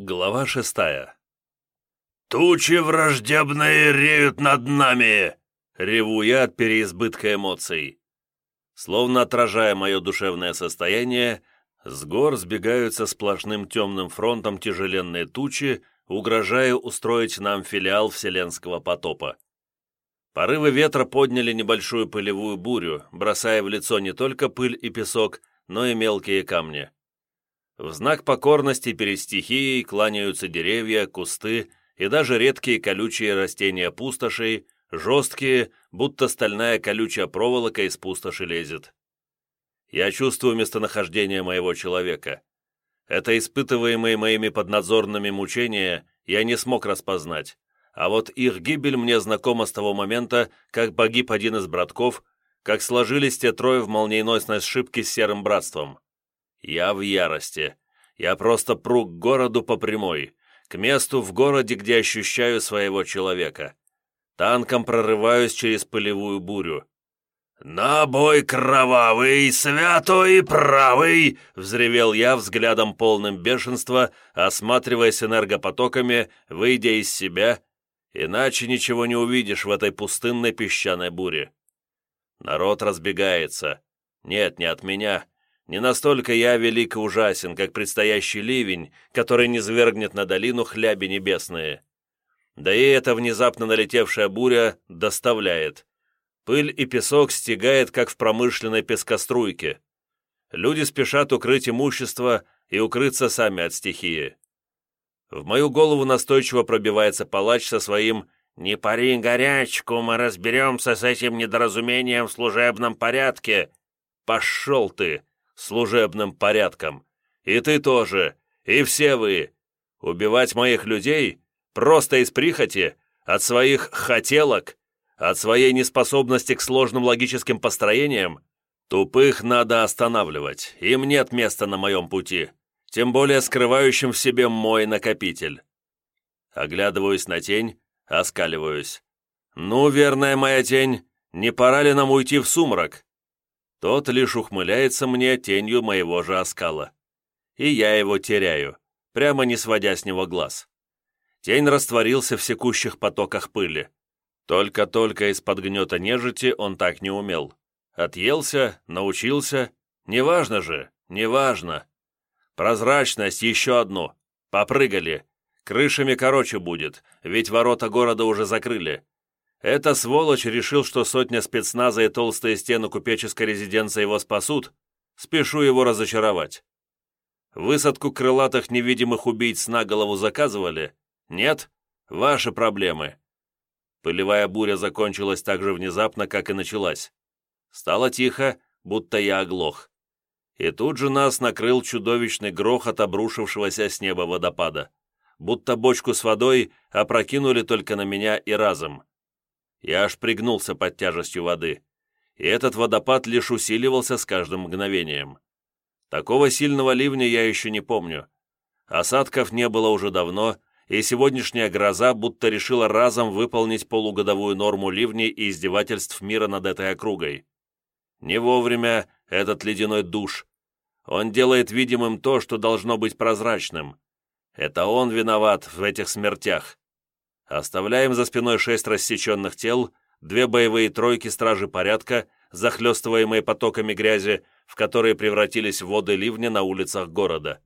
Глава шестая. «Тучи враждебные реют над нами!» — реву я от переизбытка эмоций. Словно отражая мое душевное состояние, с гор сбегаются сплошным темным фронтом тяжеленные тучи, угрожая устроить нам филиал вселенского потопа. Порывы ветра подняли небольшую пылевую бурю, бросая в лицо не только пыль и песок, но и мелкие камни. В знак покорности перед стихией кланяются деревья, кусты и даже редкие колючие растения пустошей, жесткие, будто стальная колючая проволока из пустоши лезет. Я чувствую местонахождение моего человека. Это испытываемые моими поднадзорными мучения я не смог распознать, а вот их гибель мне знакома с того момента, как погиб один из братков, как сложились те трое в молниеносной сшибке с Серым Братством. Я в ярости. Я просто пру к городу по прямой, к месту в городе, где ощущаю своего человека. Танком прорываюсь через пылевую бурю. «На бой кровавый, святой и правый!» — взревел я взглядом полным бешенства, осматриваясь энергопотоками, выйдя из себя, иначе ничего не увидишь в этой пустынной песчаной буре. Народ разбегается. Нет, не от меня, не настолько я велик и ужасен, как предстоящий ливень, который не свергнет на долину хляби небесные. Да и эта внезапно налетевшая буря доставляет. Пыль и песок стегает, как в промышленной пескоструйке. Люди спешат укрыть имущество и укрыться сами от стихии. В мою голову настойчиво пробивается палач со своим «Не пари горячку, мы разберемся с этим недоразумением в служебном порядке». «Пошел ты!» Служебным порядком. И ты тоже, и все вы. Убивать моих людей просто из прихоти, от своих хотелок, от своей неспособности к сложным логическим построениям, тупых надо останавливать, им нет места на моем пути, тем более скрывающим в себе мой накопитель. Оглядываюсь на тень, оскаливаюсь. «Ну, верная моя тень, не пора ли нам уйти в сумрак?» Тот лишь ухмыляется мне тенью моего же оскала. И я его теряю, прямо не сводя с него глаз. Тень растворился в секущих потоках пыли. Только-только из-под гнета нежити он так не умел. Отъелся, научился. Неважно же, неважно. Прозрачность еще одну. Попрыгали. Крышами короче будет, ведь ворота города уже закрыли. Эта сволочь решил, что сотня спецназа и толстые стены купеческой резиденции его спасут. Спешу его разочаровать. Высадку крылатых невидимых убийц на голову заказывали? Нет? Ваши проблемы. Пылевая буря закончилась так же внезапно, как и началась. Стало тихо, будто я оглох. И тут же нас накрыл чудовищный грохот обрушившегося с неба водопада. Будто бочку с водой опрокинули только на меня и разом. Я аж пригнулся под тяжестью воды, и этот водопад лишь усиливался с каждым мгновением. Такого сильного ливня я еще не помню. Осадков не было уже давно, и сегодняшняя гроза будто решила разом выполнить полугодовую норму ливней и издевательств мира над этой округой. Не вовремя этот ледяной душ. Он делает видимым то, что должно быть прозрачным. Это он виноват в этих смертях. Оставляем за спиной шесть рассеченных тел, две боевые тройки стражи порядка, захлестываемые потоками грязи, в которые превратились воды ливня на улицах города.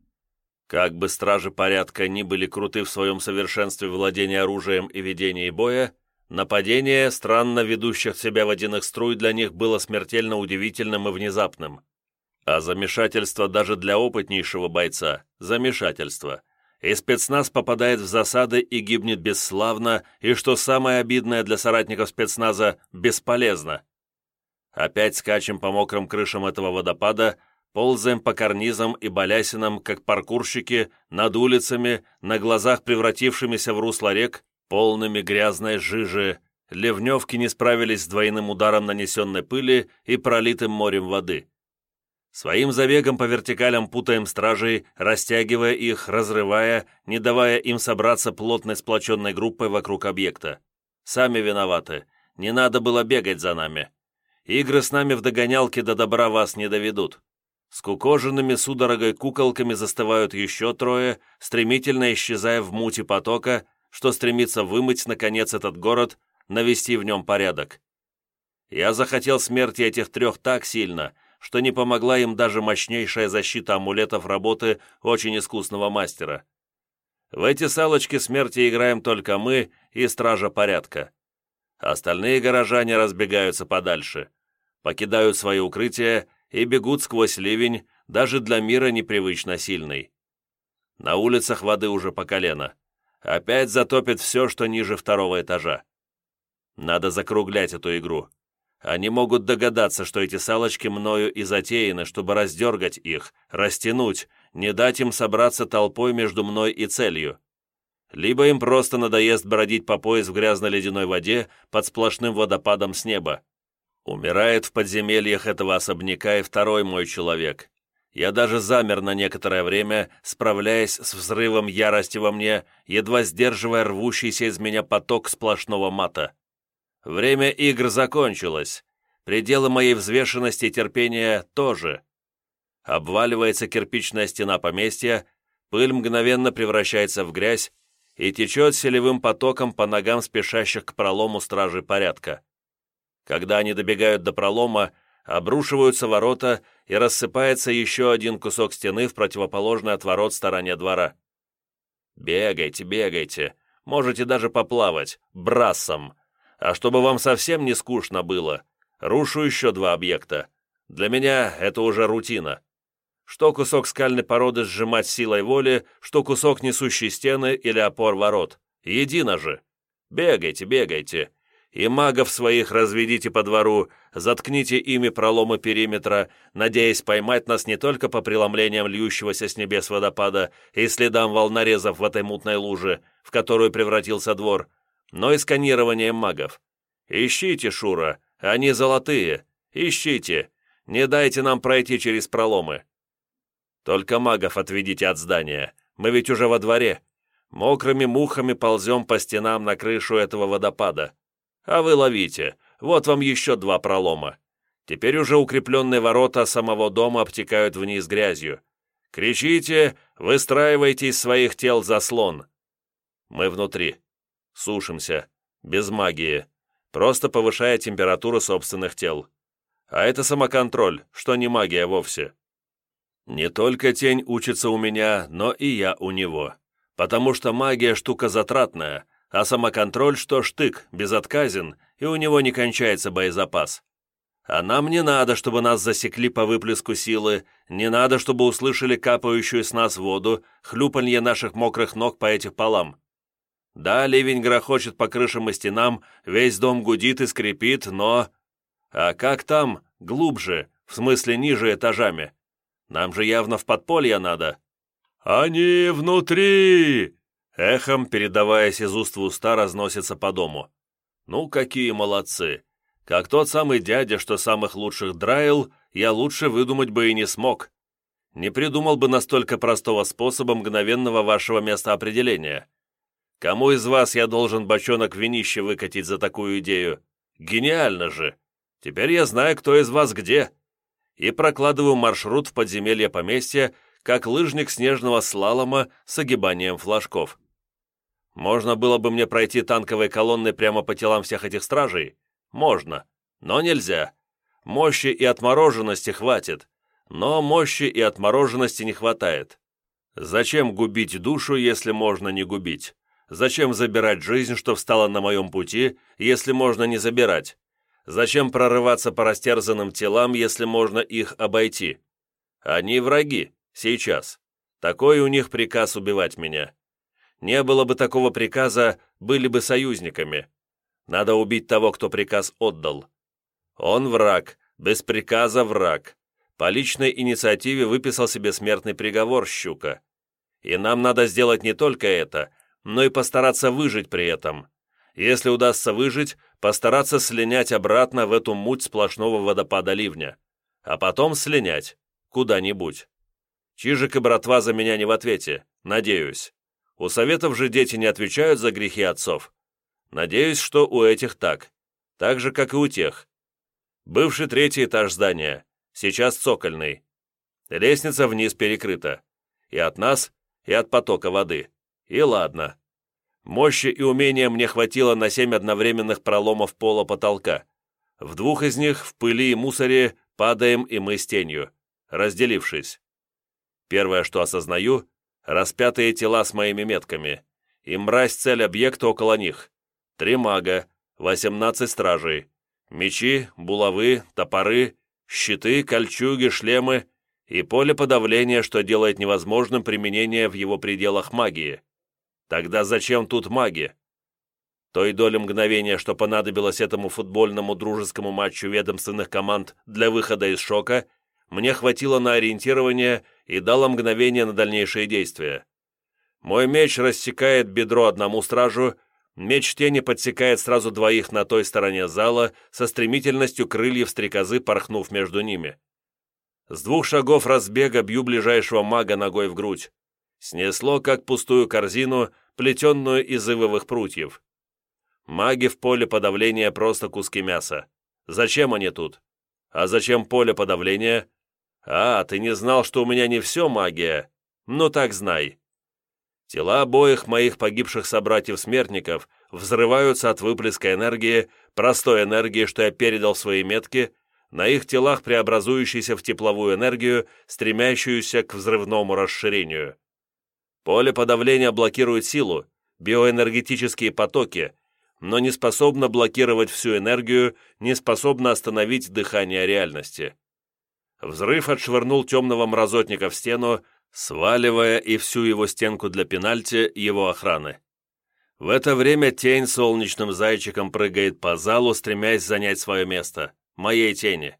Как бы стражи порядка ни были круты в своем совершенстве владения оружием и ведении боя, нападение странно ведущих себя водяных струй для них было смертельно удивительным и внезапным. А замешательство даже для опытнейшего бойца – замешательство – и спецназ попадает в засады и гибнет бесславно, и, что самое обидное для соратников спецназа, бесполезно. Опять скачем по мокрым крышам этого водопада, ползаем по карнизам и балясинам, как паркурщики, над улицами, на глазах превратившимися в русло рек, полными грязной жижи. Ливневки не справились с двойным ударом нанесенной пыли и пролитым морем воды. Своим забегом по вертикалям путаем стражей, растягивая их, разрывая, не давая им собраться плотной сплоченной группой вокруг объекта. Сами виноваты. Не надо было бегать за нами. Игры с нами в догонялке до добра вас не доведут. Скукоженными судорогой куколками застывают еще трое, стремительно исчезая в мути потока, что стремится вымыть, наконец, этот город, навести в нем порядок. Я захотел смерти этих трех так сильно, что не помогла им даже мощнейшая защита амулетов работы очень искусного мастера. В эти салочки смерти играем только мы и Стража Порядка. Остальные горожане разбегаются подальше, покидают свои укрытия и бегут сквозь ливень, даже для мира непривычно сильный. На улицах воды уже по колено. Опять затопит все, что ниже второго этажа. Надо закруглять эту игру. Они могут догадаться, что эти салочки мною и затеяны, чтобы раздергать их, растянуть, не дать им собраться толпой между мной и целью. Либо им просто надоест бродить по пояс в грязно-ледяной воде под сплошным водопадом с неба. Умирает в подземельях этого особняка и второй мой человек. Я даже замер на некоторое время, справляясь с взрывом ярости во мне, едва сдерживая рвущийся из меня поток сплошного мата. Время игр закончилось. Пределы моей взвешенности и терпения тоже. Обваливается кирпичная стена поместья, пыль мгновенно превращается в грязь и течет селевым потоком по ногам спешащих к пролому стражи порядка. Когда они добегают до пролома, обрушиваются ворота и рассыпается еще один кусок стены в противоположной от ворот стороне двора. Бегайте, бегайте, можете даже поплавать, брассом. А чтобы вам совсем не скучно было, рушу еще два объекта. Для меня это уже рутина. Что кусок скальной породы сжимать силой воли, что кусок несущей стены или опор ворот. Едино же. Бегайте, бегайте и магов своих разведите по двору, заткните ими проломы периметра, надеясь поймать нас не только по преломлениям льющегося с небес водопада и следам волнорезов в этой мутной луже, в которую превратился двор, но и сканированием магов. Ищите, Шура, они золотые, ищите, не дайте нам пройти через проломы. Только магов отведите от здания, мы ведь уже во дворе. Мокрыми мухами ползем по стенам на крышу этого водопада. А вы ловите. Вот вам еще два пролома. Теперь уже укрепленные ворота самого дома обтекают вниз грязью. Кричите, выстраивайте из своих тел заслон. Мы внутри. Сушимся. Без магии. Просто повышая температуру собственных тел. А это самоконтроль, что не магия вовсе. Не только тень учится у меня, но и я у него. Потому что магия штука затратная, а самоконтроль, что штык, безотказен, и у него не кончается боезапас. А нам не надо, чтобы нас засекли по выплеску силы, не надо, чтобы услышали капающую с нас воду, хлюпанье наших мокрых ног по этих полам. Да, ливень грохочет по крышам и стенам, весь дом гудит и скрипит, но... А как там, глубже, в смысле ниже этажами? Нам же явно в подполье надо. «Они внутри!» Эхом, передаваясь из уст в уста, разносится по дому. «Ну, какие молодцы! Как тот самый дядя, что самых лучших драил, я лучше выдумать бы и не смог. Не придумал бы настолько простого способа мгновенного вашего местоопределения. Кому из вас я должен бочонок винища выкатить за такую идею? Гениально же! Теперь я знаю, кто из вас где!» И прокладываю маршрут в подземелье поместья, как лыжник снежного слалома с огибанием флажков. Можно было бы мне пройти танковой колонной прямо по телам всех этих стражей? Можно, но нельзя. Мощи и отмороженности хватит, но мощи и отмороженности не хватает. Зачем губить душу, если можно не губить? Зачем забирать жизнь, что встала на моем пути, если можно не забирать? Зачем прорываться по растерзанным телам, если можно их обойти? Они враги, сейчас. Такой у них приказ убивать меня. Не было бы такого приказа, были бы союзниками. Надо убить того, кто приказ отдал. Он враг, без приказа враг. По личной инициативе выписал себе смертный приговор Щука. И нам надо сделать не только это, но и постараться выжить при этом. Если удастся выжить, постараться слинять обратно в эту муть сплошного водопада ливня. А потом слинять. Куда-нибудь. Чижик и братва за меня не в ответе, надеюсь. У советов же дети не отвечают за грехи отцов. Надеюсь, что у этих так. Так же, как и у тех. Бывший третий этаж здания, сейчас цокольный. Лестница вниз перекрыта. И от нас, и от потока воды. И ладно. Мощи и умения мне хватило на семь одновременных проломов пола потолка. В двух из них, в пыли и мусоре, падаем и мы с тенью, разделившись. Первое, что осознаю, распятые тела с моими метками. И мразь цель объекта около них. Три мага, восемнадцать стражей. Мечи, булавы, топоры, щиты, кольчуги, шлемы и поле подавления, что делает невозможным применение в его пределах магии. Тогда зачем тут маги? Той доли мгновения, что понадобилось этому футбольному дружескому матчу ведомственных команд для выхода из шока, мне хватило на ориентирование и дало мгновение на дальнейшие действия. Мой меч рассекает бедро одному стражу, меч тени подсекает сразу двоих на той стороне зала со стремительностью крыльев стрекозы, порхнув между ними. С двух шагов разбега бью ближайшего мага ногой в грудь. Снесло, как пустую корзину, плетенную из ивовых прутьев. Маги в поле подавления просто куски мяса. Зачем они тут? А зачем поле подавления? А, ты не знал, что у меня не все магия? Ну так знай. Тела обоих моих погибших собратьев-смертников взрываются от выплеска энергии, простой энергии, что я передал в свои метки, на их телах преобразующейся в тепловую энергию, стремящуюся к взрывному расширению. Поле подавления блокирует силу, биоэнергетические потоки, но не способно блокировать всю энергию, не способно остановить дыхание реальности. Взрыв отшвырнул темного мразотника в стену, сваливая и всю его стенку для пенальти его охраны. В это время тень солнечным зайчиком прыгает по залу, стремясь занять свое место, моей тени.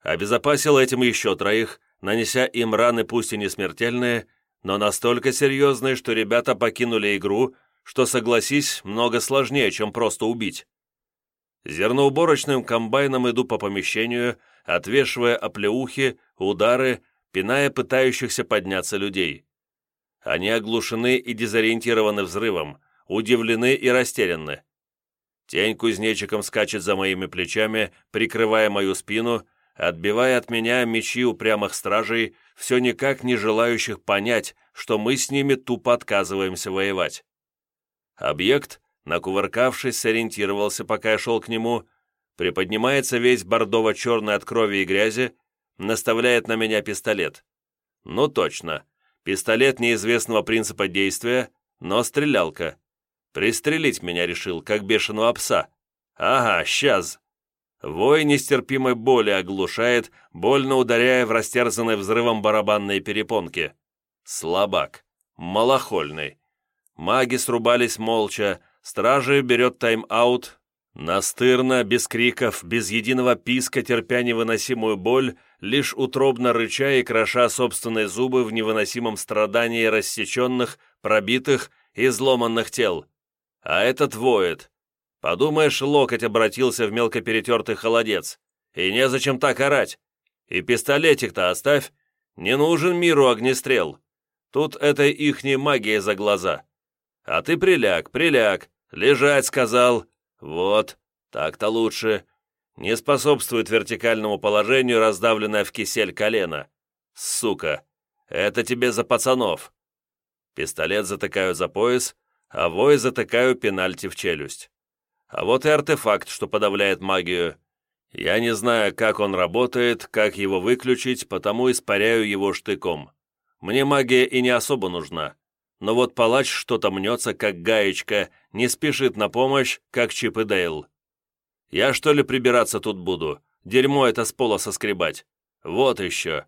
Обезопасил этим еще троих, нанеся им раны пусть и не смертельные, но настолько серьезные, что ребята покинули игру, что, согласись, много сложнее, чем просто убить. Зерноуборочным комбайном иду по помещению, отвешивая оплеухи, удары, пиная пытающихся подняться людей. Они оглушены и дезориентированы взрывом, удивлены и растеряны. Тень кузнечиком скачет за моими плечами, прикрывая мою спину, отбивая от меня мечи упрямых стражей, все никак не желающих понять, что мы с ними тупо отказываемся воевать. Объект, накувыркавшись, сориентировался, пока я шел к нему, приподнимается весь бордово-черный от крови и грязи, наставляет на меня пистолет. Ну точно, пистолет неизвестного принципа действия, но стрелялка. Пристрелить меня решил, как бешеного пса. Ага, сейчас. Вой нестерпимой боли оглушает, больно ударяя в растерзанные взрывом барабанные перепонки. Слабак. Малохольный. Маги срубались молча, стражи берет тайм-аут, настырно, без криков, без единого писка, терпя невыносимую боль, лишь утробно рыча и кроша собственные зубы в невыносимом страдании рассеченных, пробитых и сломанных тел. А этот воет. Подумаешь, локоть обратился в мелко перетертый холодец. И незачем так орать. И пистолетик-то оставь. Не нужен миру огнестрел. Тут это ихней магия за глаза. А ты приляг, приляг, лежать сказал. Вот, так-то лучше. Не способствует вертикальному положению раздавленное в кисель колено. Сука, это тебе за пацанов. Пистолет затыкаю за пояс, а вой затыкаю пенальти в челюсть. А вот и артефакт, что подавляет магию. Я не знаю, как он работает, как его выключить, потому испаряю его штыком. Мне магия и не особо нужна но вот палач что-то мнется, как гаечка, не спешит на помощь, как Чип и Дейл. Я что ли прибираться тут буду? Дерьмо это с пола соскребать. Вот еще.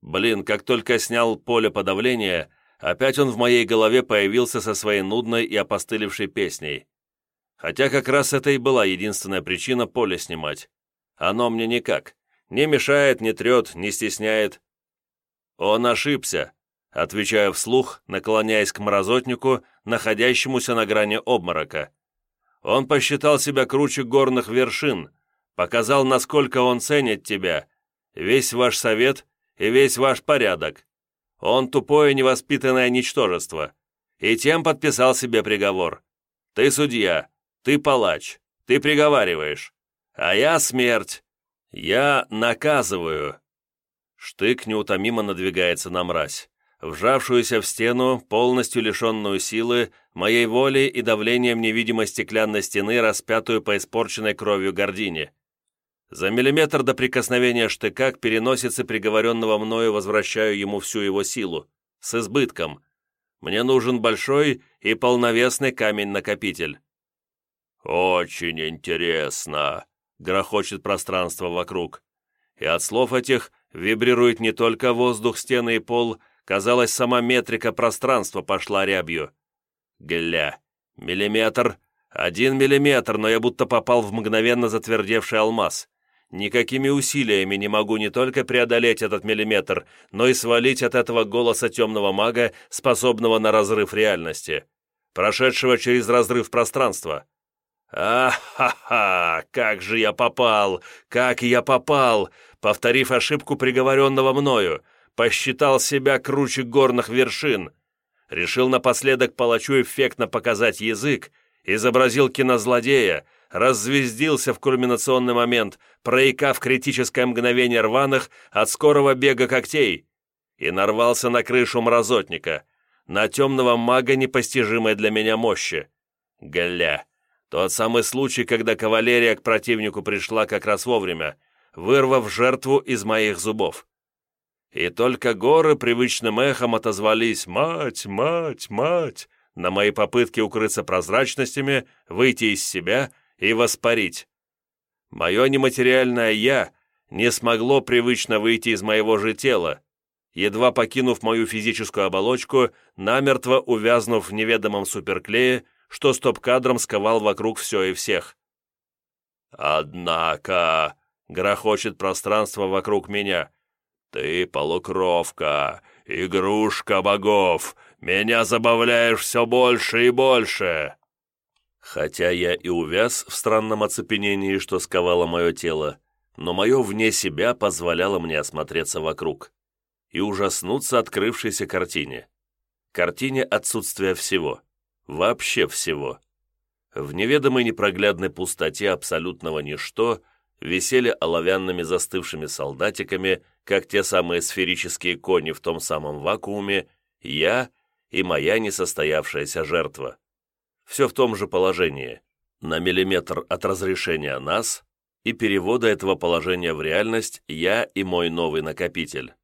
Блин, как только снял поле подавления, опять он в моей голове появился со своей нудной и опостылевшей песней. Хотя как раз это и была единственная причина поле снимать. Оно мне никак. Не мешает, не трет, не стесняет. Он ошибся. Отвечаю вслух, наклоняясь к мразотнику, находящемуся на грани обморока. Он посчитал себя круче горных вершин, показал, насколько он ценит тебя, весь ваш совет и весь ваш порядок. Он тупое невоспитанное ничтожество. И тем подписал себе приговор. Ты судья, ты палач, ты приговариваешь. А я смерть. Я наказываю. Штык неутомимо надвигается на мразь. Вжавшуюся в стену, полностью лишенную силы, моей воли и давлением невидимой стеклянной стены, распятую по испорченной кровью гордине. За миллиметр до прикосновения штыка к переносице приговоренного мною возвращаю ему всю его силу, с избытком. Мне нужен большой и полновесный камень-накопитель. «Очень интересно», — грохочет пространство вокруг. И от слов этих вибрирует не только воздух, стены и пол, казалось, сама метрика пространства пошла рябью. Гля, миллиметр, один миллиметр, но я будто попал в мгновенно затвердевший алмаз. Никакими усилиями не могу не только преодолеть этот миллиметр, но и свалить от этого голоса темного мага, способного на разрыв реальности, прошедшего через разрыв пространства. «А-ха-ха! Как же я попал! Как я попал!» Повторив ошибку приговоренного мною, посчитал себя круче горных вершин. Решил напоследок палачу эффектно показать язык, изобразил кинозлодея, раззвездился в кульминационный момент, проикав критическое мгновение рваных от скорого бега когтей, и нарвался на крышу мразотника, на темного мага непостижимой для меня мощи. Гля! Тот самый случай, когда кавалерия к противнику пришла как раз вовремя, вырвав жертву из моих зубов. И только горы привычным эхом отозвались «Мать, мать, мать!» на мои попытки укрыться прозрачностями, выйти из себя и воспарить. Мое нематериальное «я» не смогло привычно выйти из моего же тела, едва покинув мою физическую оболочку, намертво увязнув в неведомом суперклее, что стоп-кадром сковал вокруг все и всех. «Однако...» — грохочет пространство вокруг меня. «Ты полукровка, игрушка богов, меня забавляешь все больше и больше!» Хотя я и увяз в странном оцепенении, что сковало мое тело, но мое вне себя позволяло мне осмотреться вокруг и ужаснуться открывшейся картине. Картине отсутствия всего, вообще всего. В неведомой непроглядной пустоте абсолютного ничто висели оловянными застывшими солдатиками, как те самые сферические кони в том самом вакууме, я и моя несостоявшаяся жертва все в том же положении, на миллиметр от разрешения нас и перевода этого положения в реальность я и мой новый накопитель.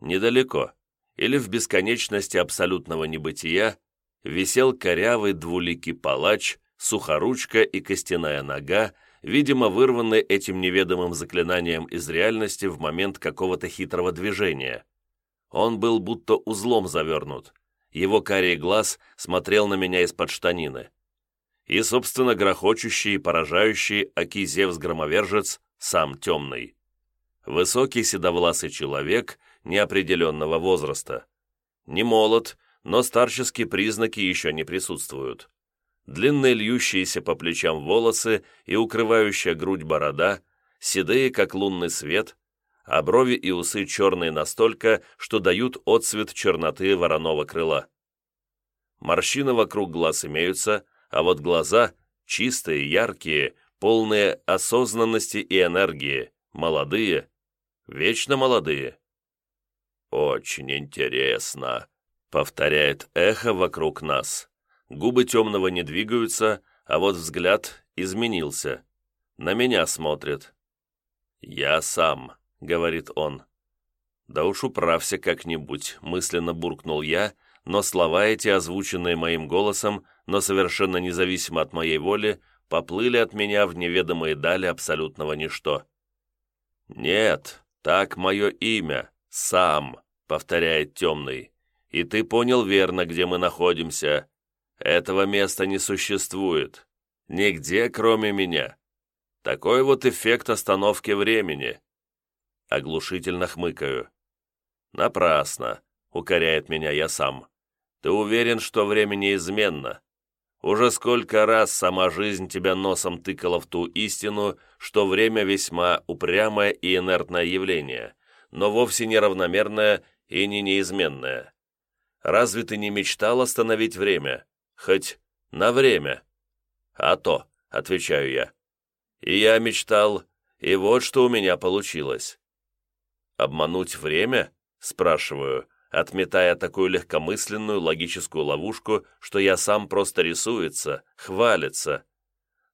Недалеко, или в бесконечности абсолютного небытия, висел корявый двуликий палач, сухоручка и костяная нога, видимо, вырванный этим неведомым заклинанием из реальности в момент какого-то хитрого движения. Он был будто узлом завернут, его карий глаз смотрел на меня из-под штанины. И, собственно, грохочущий и поражающий Акизевс-громовержец сам темный. Высокий седовласый человек неопределенного возраста. Не молод, но старческие признаки еще не присутствуют. Длинные льющиеся по плечам волосы и укрывающая грудь борода, седые, как лунный свет, а брови и усы черные настолько, что дают отцвет черноты вороного крыла. Морщины вокруг глаз имеются, а вот глаза чистые, яркие, полные осознанности и энергии, молодые, вечно молодые. «Очень интересно», — повторяет эхо вокруг нас. Губы темного не двигаются, а вот взгляд изменился. На меня смотрит. «Я сам», говорит он. «Да уж управься как-нибудь», — мысленно буркнул я, но слова эти, озвученные моим голосом, но совершенно независимо от моей воли, поплыли от меня в неведомые дали абсолютного ничто. «Нет, так мое имя, сам», — повторяет темный. «И ты понял верно, где мы находимся. Этого места не существует. Нигде, кроме меня. Такой вот эффект остановки времени. Оглушительно хмыкаю. «Напрасно», — укоряет меня я сам. «Ты уверен, что время неизменно? Уже сколько раз сама жизнь тебя носом тыкала в ту истину, что время весьма упрямое и инертное явление, но вовсе не равномерное и не неизменное. Разве ты не мечтал остановить время? Хоть на время?» «А то», — отвечаю я. «И я мечтал, и вот что у меня получилось. Обмануть время? Спрашиваю, отметая такую легкомысленную логическую ловушку, что я сам просто рисуется, хвалится.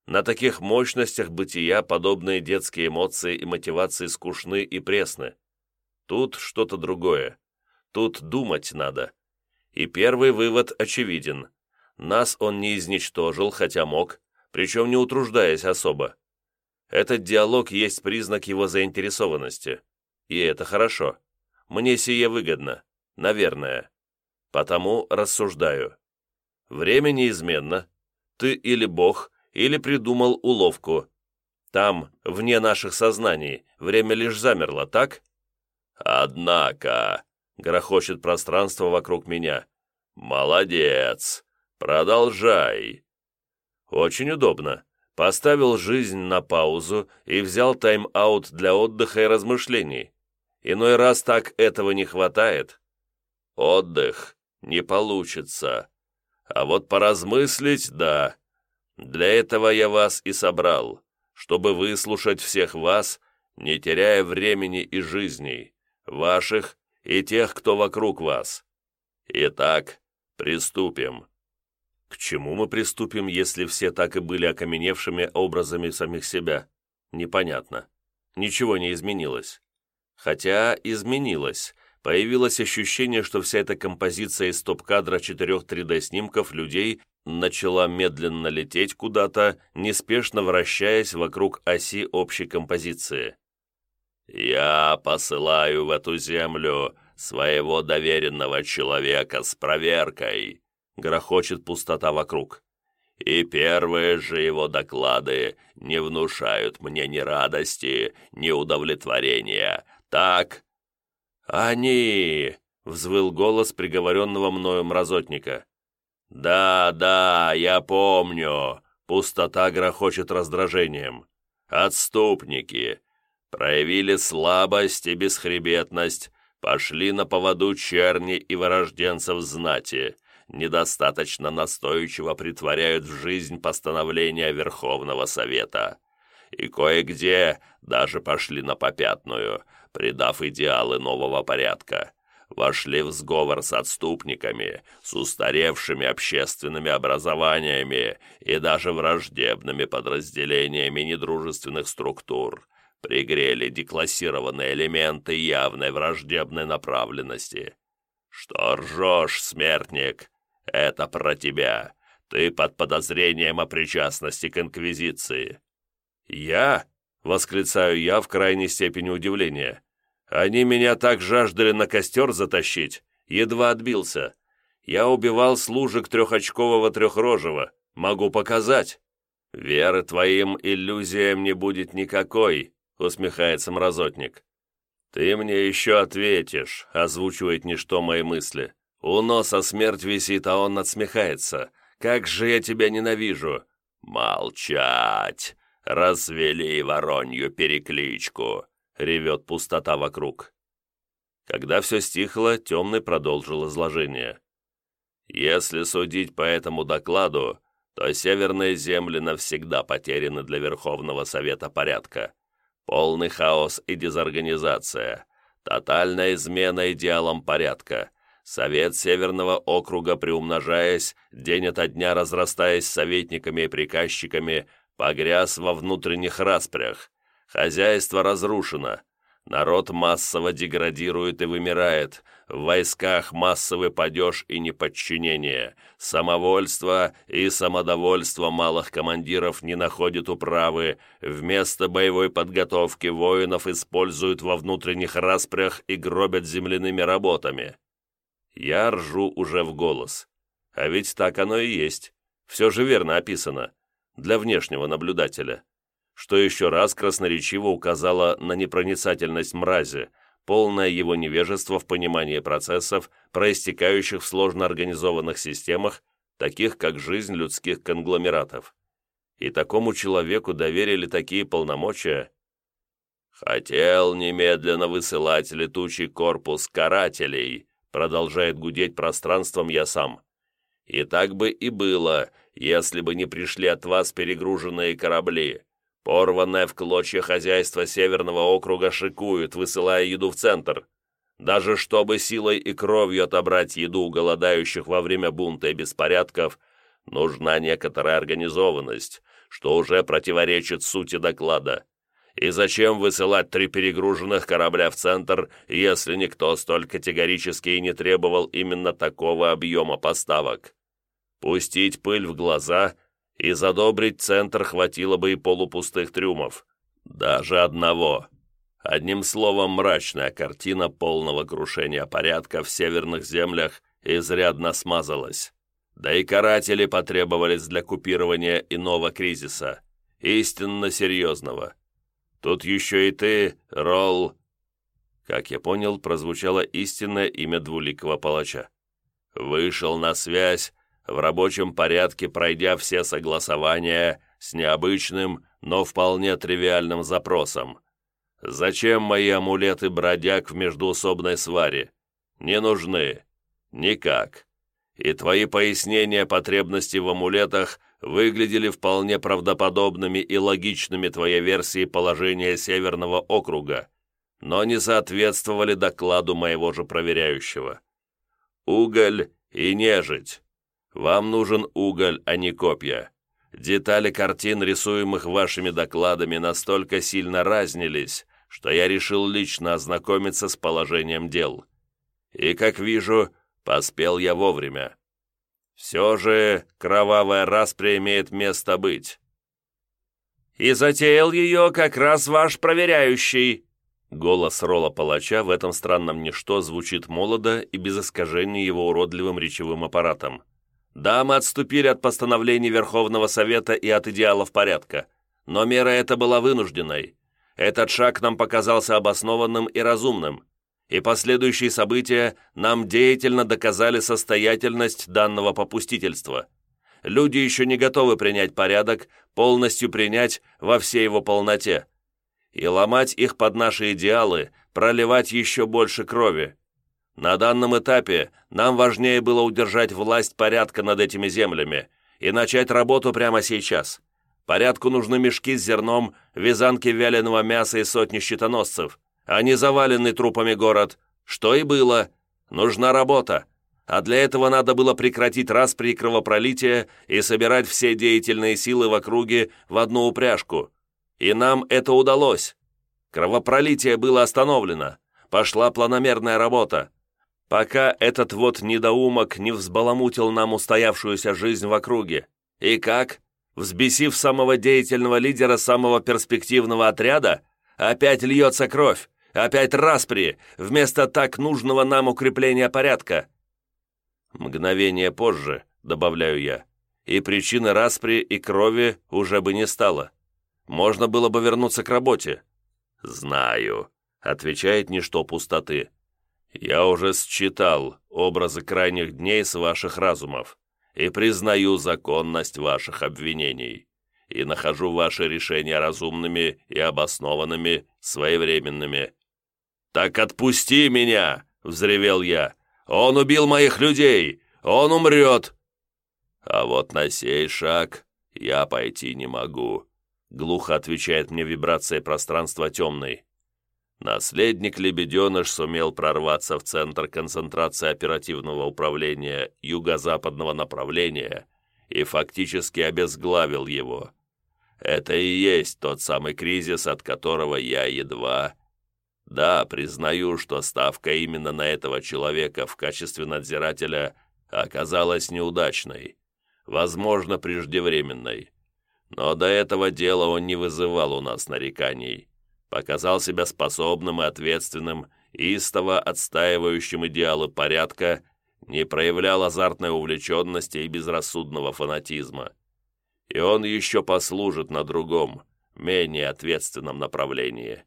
На таких мощностях бытия подобные детские эмоции и мотивации скучны и пресны. Тут что-то другое. Тут думать надо. И первый вывод очевиден. Нас он не изничтожил, хотя мог, причем не утруждаясь особо. Этот диалог есть признак его заинтересованности. И это хорошо. Мне сие выгодно. Наверное. Потому рассуждаю. Время неизменно. Ты или Бог, или придумал уловку. Там, вне наших сознаний, время лишь замерло, так? Однако, грохочет пространство вокруг меня. Молодец. Продолжай. Очень удобно. Поставил жизнь на паузу и взял тайм-аут для отдыха и размышлений. Иной раз так этого не хватает. Отдых не получится. А вот поразмыслить – да. Для этого я вас и собрал, чтобы выслушать всех вас, не теряя времени и жизней, ваших и тех, кто вокруг вас. Итак, приступим. К чему мы приступим, если все так и были окаменевшими образами самих себя? Непонятно. Ничего не изменилось. Хотя изменилось. Появилось ощущение, что вся эта композиция из стоп-кадра четырех 3D-снимков людей начала медленно лететь куда-то, неспешно вращаясь вокруг оси общей композиции. «Я посылаю в эту землю своего доверенного человека с проверкой», грохочет пустота вокруг. И первые же его доклады не внушают мне ни радости, ни удовлетворения. Так? Они! Взвыл голос приговоренного мною мразотника. «Да, да, я помню!» Пустота грохочет раздражением. «Отступники! Проявили слабость и бесхребетность, пошли на поводу черни и вырожденцев знати, недостаточно настойчиво притворяют в жизнь постановления Верховного Совета. И кое-где даже пошли на попятную, предав идеалы нового порядка. Вошли в сговор с отступниками, с устаревшими общественными образованиями и даже враждебными подразделениями недружественных структур, пригрели деклассированные элементы явной враждебной направленности. «Что ржешь, смертник? Это про тебя. Ты под подозрением о причастности к Инквизиции». «Я?» — восклицаю я в крайней степени удивления. «Они меня так жаждали на костер затащить, едва отбился. Я убивал служек трехочкового трехрожего. Могу показать». «Веры твоим иллюзиям не будет никакой», — усмехается мразотник. «Ты мне еще ответишь», — озвучивает ничто мои мысли. У носа смерть висит, а он надсмехается. Как же я тебя ненавижу!» «Молчать! Развели воронью перекличку!» — ревет пустота вокруг. Когда все стихло, Темный продолжил изложение. «Если судить по этому докладу, то северные земли навсегда потеряны для Верховного Совета Порядка. Полный хаос и дезорганизация, тотальная измена идеалам порядка, Совет Северного округа, приумножаясь, день ото дня разрастаясь советниками и приказчиками, погряз во внутренних распрях. Хозяйство разрушено. Народ массово деградирует и вымирает. В войсках массовый падеж и неподчинение. Самовольство и самодовольство малых командиров не находят управы. Вместо боевой подготовки воинов используют во внутренних распрях и гробят земляными работами. Я ржу уже в голос. А ведь так оно и есть. Все же верно описано. Для внешнего наблюдателя. Что еще раз красноречиво указало на непроницательность мрази, полное его невежество в понимании процессов, проистекающих в сложно организованных системах, таких как жизнь людских конгломератов. И такому человеку доверили такие полномочия. «Хотел немедленно высылать летучий корпус карателей», Продолжает гудеть пространством я сам. И так бы и было, если бы не пришли от вас перегруженные корабли. Порванное в клочья хозяйство Северного округа шикует, высылая еду в центр. Даже чтобы силой и кровью отобрать еду у голодающих во время бунта и беспорядков, нужна некоторая организованность, что уже противоречит сути доклада. И зачем высылать три перегруженных корабля в центр, если никто столь категорически и не требовал именно такого объема поставок? Пустить пыль в глаза и задобрить центр хватило бы и полупустых трюмов. Даже одного. Одним словом, мрачная картина полного крушения порядка в северных землях изрядно смазалась. Да и каратели потребовались для купирования иного кризиса, истинно серьезного. Тут еще и ты, Ролл...» Как я понял, прозвучало истинное имя двуликого палача. «Вышел на связь, в рабочем порядке пройдя все согласования с необычным, но вполне тривиальным запросом. Зачем мои амулеты бродяг в междуусобной сваре? Не нужны. Никак. И твои пояснения потребностей в амулетах выглядели вполне правдоподобными и логичными твоей версии положения Северного округа, но не соответствовали докладу моего же проверяющего. Уголь и нежить. Вам нужен уголь, а не копья. Детали картин, рисуемых вашими докладами, настолько сильно разнились, что я решил лично ознакомиться с положением дел. И, как вижу, поспел я вовремя. Все же кровавая распря имеет место быть. «И затеял ее как раз ваш проверяющий!» Голос Рола Палача в этом странном ничто звучит молодо и без искажений его уродливым речевым аппаратом. «Да, мы отступили от постановлений Верховного Совета и от идеалов порядка, но мера эта была вынужденной. Этот шаг нам показался обоснованным и разумным и последующие события нам деятельно доказали состоятельность данного попустительства. Люди еще не готовы принять порядок, полностью принять во всей его полноте. И ломать их под наши идеалы, проливать еще больше крови. На данном этапе нам важнее было удержать власть порядка над этими землями и начать работу прямо сейчас. Порядку нужны мешки с зерном, вязанки вяленого мяса и сотни щитоносцев – а не заваленный трупами город, что и было. Нужна работа, а для этого надо было прекратить распри и кровопролитие и собирать все деятельные силы в округе в одну упряжку. И нам это удалось. Кровопролитие было остановлено, пошла планомерная работа. Пока этот вот недоумок не взбаламутил нам устоявшуюся жизнь в округе. И как? Взбесив самого деятельного лидера самого перспективного отряда, опять льется кровь, Опять распри, вместо так нужного нам укрепления порядка. Мгновение позже, добавляю я, и причины распри и крови уже бы не стало. Можно было бы вернуться к работе. Знаю, отвечает ничто пустоты. Я уже считал образы крайних дней с ваших разумов и признаю законность ваших обвинений и нахожу ваши решения разумными и обоснованными, своевременными. «Так отпусти меня!» — взревел я. «Он убил моих людей! Он умрет!» «А вот на сей шаг я пойти не могу», — глухо отвечает мне вибрация пространства темной. Наследник-лебеденыш сумел прорваться в центр концентрации оперативного управления юго-западного направления и фактически обезглавил его. Это и есть тот самый кризис, от которого я едва да, признаю, что ставка именно на этого человека в качестве надзирателя оказалась неудачной, возможно, преждевременной. Но до этого дела он не вызывал у нас нареканий, показал себя способным и ответственным, истово отстаивающим идеалы порядка, не проявлял азартной увлеченности и безрассудного фанатизма. И он еще послужит на другом, менее ответственном направлении.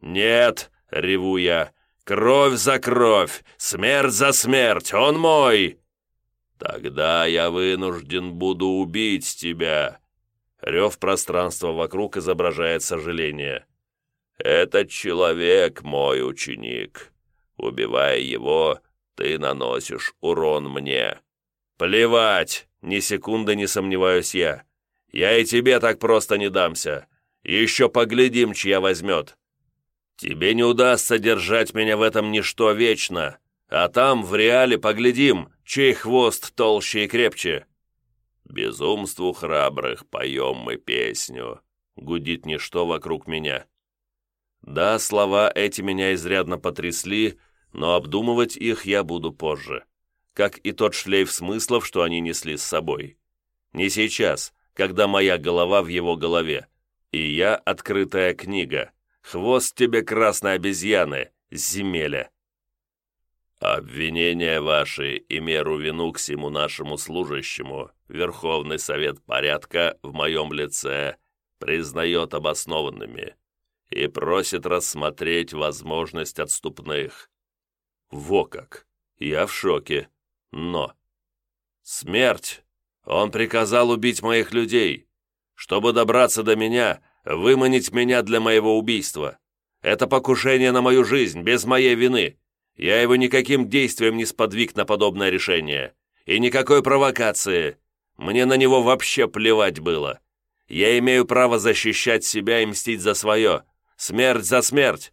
«Нет!» — реву я. «Кровь за кровь! Смерть за смерть! Он мой!» «Тогда я вынужден буду убить тебя!» Рев пространства вокруг изображает сожаление. «Этот человек мой ученик. Убивая его, ты наносишь урон мне». «Плевать!» — ни секунды не сомневаюсь я. «Я и тебе так просто не дамся. Еще поглядим, чья возьмет. Тебе не удастся держать меня в этом ничто вечно, а там, в реале, поглядим, чей хвост толще и крепче. Безумству храбрых поем мы песню, гудит ничто вокруг меня. Да, слова эти меня изрядно потрясли, но обдумывать их я буду позже, как и тот шлейф смыслов, что они несли с собой. Не сейчас, когда моя голова в его голове, и я открытая книга, хвост тебе красной обезьяны, земеля. Обвинения ваши и меру вину к всему нашему служащему Верховный Совет Порядка в моем лице признает обоснованными и просит рассмотреть возможность отступных. Во как! Я в шоке. Но... Смерть! Он приказал убить моих людей. Чтобы добраться до меня, выманить меня для моего убийства. Это покушение на мою жизнь, без моей вины. Я его никаким действием не сподвиг на подобное решение. И никакой провокации. Мне на него вообще плевать было. Я имею право защищать себя и мстить за свое. Смерть за смерть!»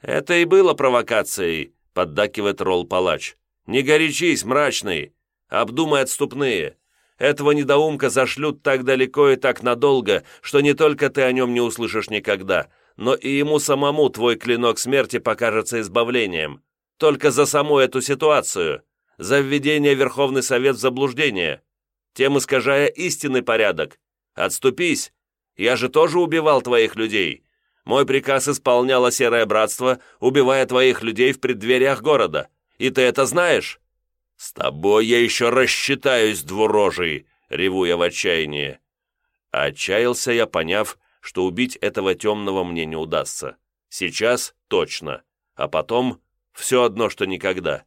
«Это и было провокацией», — поддакивает Ролл-палач. «Не горячись, мрачный. Обдумай отступные. Этого недоумка зашлют так далеко и так надолго, что не только ты о нем не услышишь никогда, но и ему самому твой клинок смерти покажется избавлением. Только за саму эту ситуацию, за введение Верховный Совет в заблуждение, тем искажая истинный порядок. Отступись, я же тоже убивал твоих людей. Мой приказ исполняло Серое Братство, убивая твоих людей в преддвериях города. И ты это знаешь?» «С тобой я еще рассчитаюсь, двурожий!» — реву я в отчаянии. Отчаялся я, поняв, что убить этого темного мне не удастся. Сейчас точно, а потом все одно, что никогда.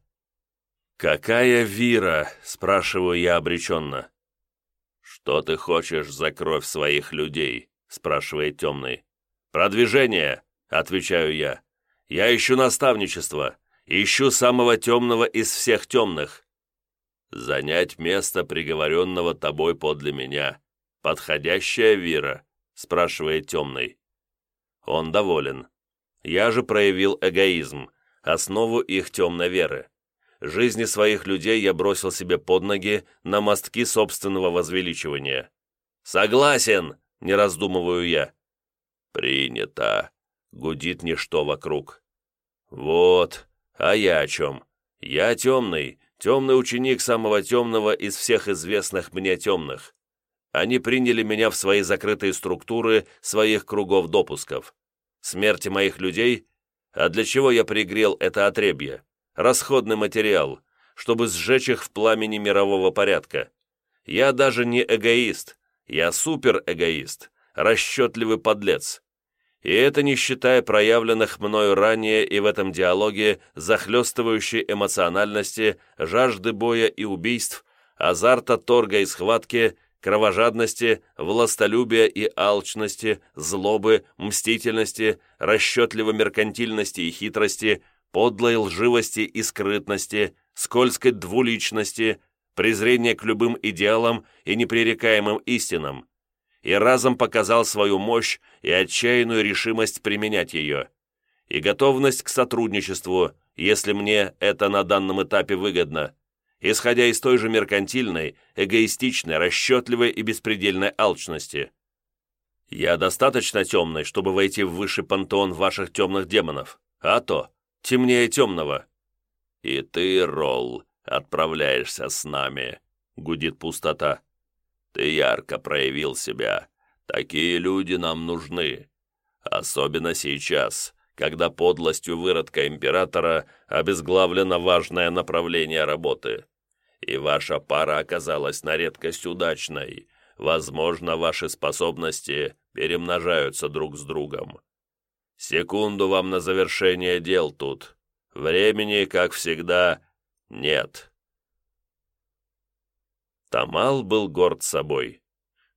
«Какая вира?» — спрашиваю я обреченно. «Что ты хочешь за кровь своих людей?» — спрашивает темный. «Продвижение!» — отвечаю я. «Я ищу наставничество, ищу самого темного из всех темных. Занять место приговоренного тобой подле меня. Подходящая вира?» — спрашивает темный. Он доволен. Я же проявил эгоизм, основу их темной веры. Жизни своих людей я бросил себе под ноги на мостки собственного возвеличивания. «Согласен!» — не раздумываю я. «Принято!» — гудит ничто вокруг. «Вот, а я о чем? Я темный, темный ученик самого темного из всех известных мне темных. Они приняли меня в свои закрытые структуры своих кругов допусков. Смерти моих людей? А для чего я пригрел это отребье? Расходный материал, чтобы сжечь их в пламени мирового порядка. Я даже не эгоист, я суперэгоист, расчетливый подлец. И это не считая проявленных мною ранее и в этом диалоге захлестывающей эмоциональности, жажды боя и убийств, азарта торга и схватки, кровожадности, властолюбия и алчности, злобы, мстительности, расчетливой меркантильности и хитрости, подлой лживости и скрытности, скользкой двуличности, презрения к любым идеалам и непререкаемым истинам, и разом показал свою мощь и отчаянную решимость применять ее, и готовность к сотрудничеству, если мне это на данном этапе выгодно, исходя из той же меркантильной, эгоистичной, расчетливой и беспредельной алчности. Я достаточно темный, чтобы войти в высший пантеон ваших темных демонов, а то темнее темного. И ты, Ролл, отправляешься с нами, гудит пустота. Ты ярко проявил себя. Такие люди нам нужны. Особенно сейчас, когда подлостью выродка императора обезглавлено важное направление работы и ваша пара оказалась на редкость удачной. Возможно, ваши способности перемножаются друг с другом. Секунду вам на завершение дел тут. Времени, как всегда, нет. Тамал был горд собой.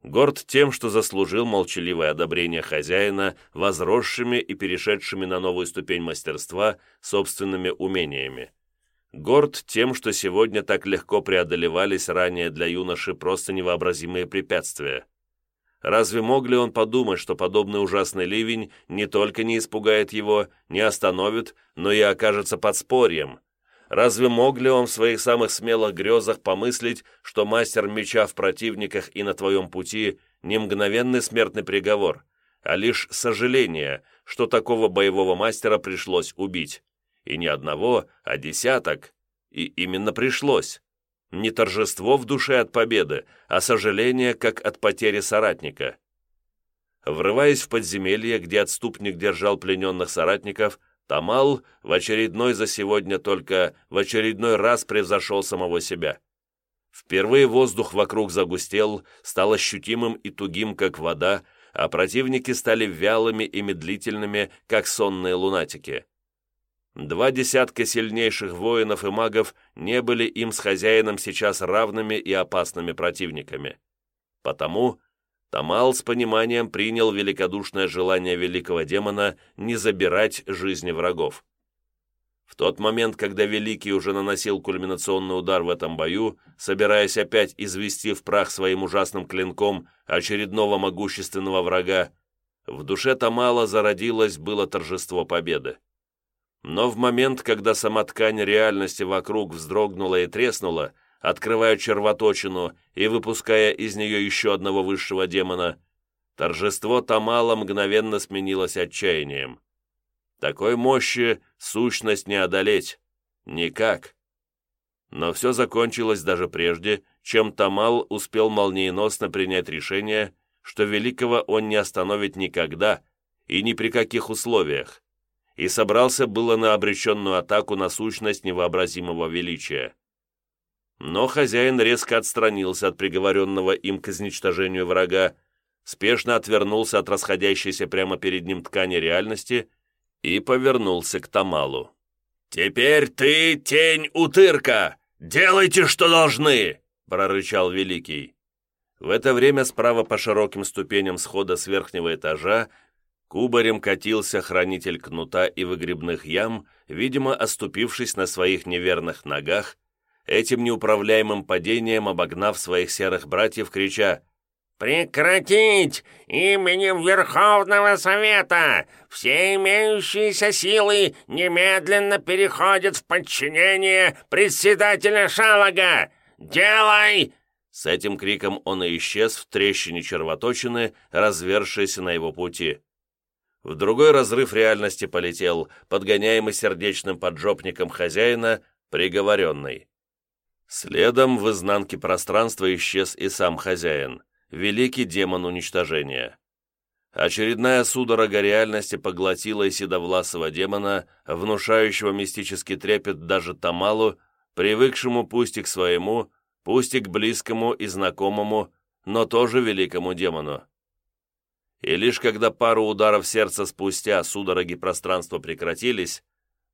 Горд тем, что заслужил молчаливое одобрение хозяина, возросшими и перешедшими на новую ступень мастерства собственными умениями горд тем, что сегодня так легко преодолевались ранее для юноши просто невообразимые препятствия. Разве мог ли он подумать, что подобный ужасный ливень не только не испугает его, не остановит, но и окажется подспорьем? Разве мог ли он в своих самых смелых грезах помыслить, что мастер меча в противниках и на твоем пути не мгновенный смертный приговор, а лишь сожаление, что такого боевого мастера пришлось убить? И не одного, а десяток. И именно пришлось. Не торжество в душе от победы, а сожаление, как от потери соратника. Врываясь в подземелье, где отступник держал плененных соратников, Тамал в очередной за сегодня только в очередной раз превзошел самого себя. Впервые воздух вокруг загустел, стал ощутимым и тугим, как вода, а противники стали вялыми и медлительными, как сонные лунатики. Два десятка сильнейших воинов и магов не были им с хозяином сейчас равными и опасными противниками. Потому Тамал с пониманием принял великодушное желание великого демона не забирать жизни врагов. В тот момент, когда Великий уже наносил кульминационный удар в этом бою, собираясь опять извести в прах своим ужасным клинком очередного могущественного врага, в душе Тамала зародилось было торжество победы. Но в момент, когда сама ткань реальности вокруг вздрогнула и треснула, открывая червоточину и выпуская из нее еще одного высшего демона, торжество Тамала мгновенно сменилось отчаянием. Такой мощи сущность не одолеть. Никак. Но все закончилось даже прежде, чем Тамал успел молниеносно принять решение, что Великого он не остановит никогда и ни при каких условиях, и собрался было на обреченную атаку на сущность невообразимого величия. Но хозяин резко отстранился от приговоренного им к изничтожению врага, спешно отвернулся от расходящейся прямо перед ним ткани реальности и повернулся к Тамалу. «Теперь ты тень утырка! Делайте, что должны!» — прорычал Великий. В это время справа по широким ступеням схода с верхнего этажа кубарем катился хранитель кнута и выгребных ям, видимо, оступившись на своих неверных ногах этим неуправляемым падением обогнав своих серых братьев, крича «Прекратить! Именем Верховного Совета! Все имеющиеся силы немедленно переходят в подчинение председателя Шалага! Делай!» С этим криком он и исчез в трещине червоточины, развершейся на его пути. В другой разрыв реальности полетел, подгоняемый сердечным поджопником хозяина, приговоренный. Следом в изнанке пространства исчез и сам хозяин, великий демон уничтожения. Очередная судорога реальности поглотила и седовласого демона, внушающего мистический трепет даже Тамалу, привыкшему пусть и к своему, пусть и к близкому и знакомому, но тоже великому демону. И лишь когда пару ударов сердца спустя судороги пространства прекратились,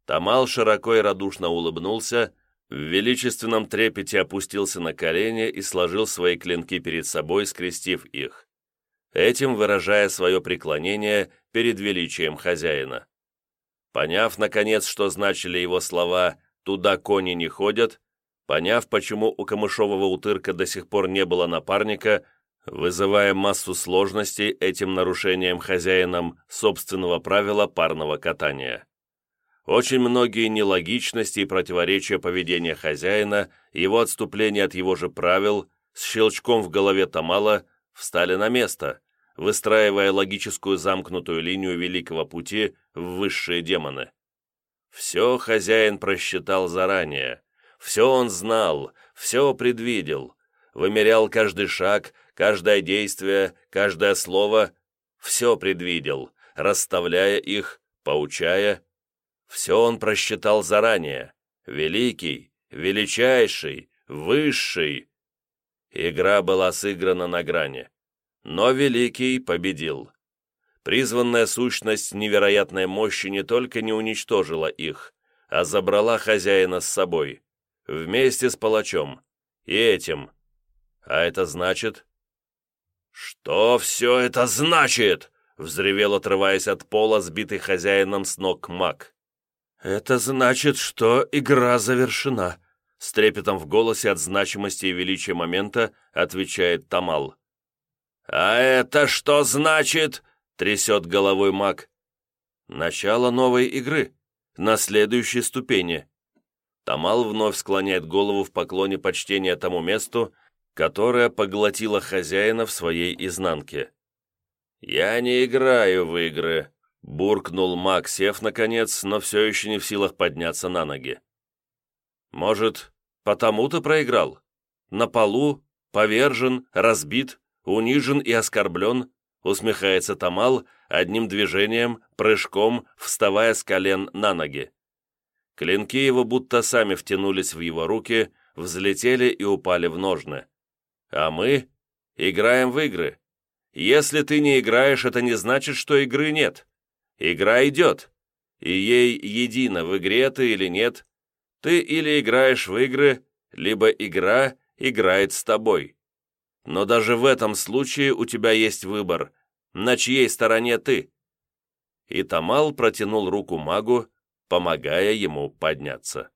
Тамал широко и радушно улыбнулся, в величественном трепете опустился на колени и сложил свои клинки перед собой, скрестив их, этим выражая свое преклонение перед величием хозяина. Поняв, наконец, что значили его слова «туда кони не ходят», поняв, почему у камышового утырка до сих пор не было напарника, вызывая массу сложностей этим нарушением хозяином собственного правила парного катания. Очень многие нелогичности и противоречия поведения хозяина, его отступление от его же правил, с щелчком в голове Тамала встали на место, выстраивая логическую замкнутую линию Великого Пути в высшие демоны. Все хозяин просчитал заранее, все он знал, все предвидел, вымерял каждый шаг, каждое действие, каждое слово, все предвидел, расставляя их, поучая, все он просчитал заранее. Великий, величайший, высший. Игра была сыграна на грани. Но Великий победил. Призванная сущность невероятной мощи не только не уничтожила их, а забрала хозяина с собой, вместе с палачом, и этим. А это значит... «Что все это значит?» — взревел, отрываясь от пола, сбитый хозяином с ног маг. «Это значит, что игра завершена», — с трепетом в голосе от значимости и величия момента отвечает Тамал. «А это что значит?» — трясет головой маг. «Начало новой игры, на следующей ступени». Тамал вновь склоняет голову в поклоне почтения тому месту, которое поглотило хозяина в своей изнанке. «Я не играю в игры», — буркнул маг, сев наконец, но все еще не в силах подняться на ноги. «Может, потому ты проиграл? На полу, повержен, разбит, унижен и оскорблен?» — усмехается Тамал, одним движением, прыжком, вставая с колен на ноги. Клинки его будто сами втянулись в его руки, взлетели и упали в ножны. А мы играем в игры. Если ты не играешь, это не значит, что игры нет. Игра идет. И ей едино, в игре ты или нет. Ты или играешь в игры, либо игра играет с тобой. Но даже в этом случае у тебя есть выбор, на чьей стороне ты. И Тамал протянул руку магу, помогая ему подняться.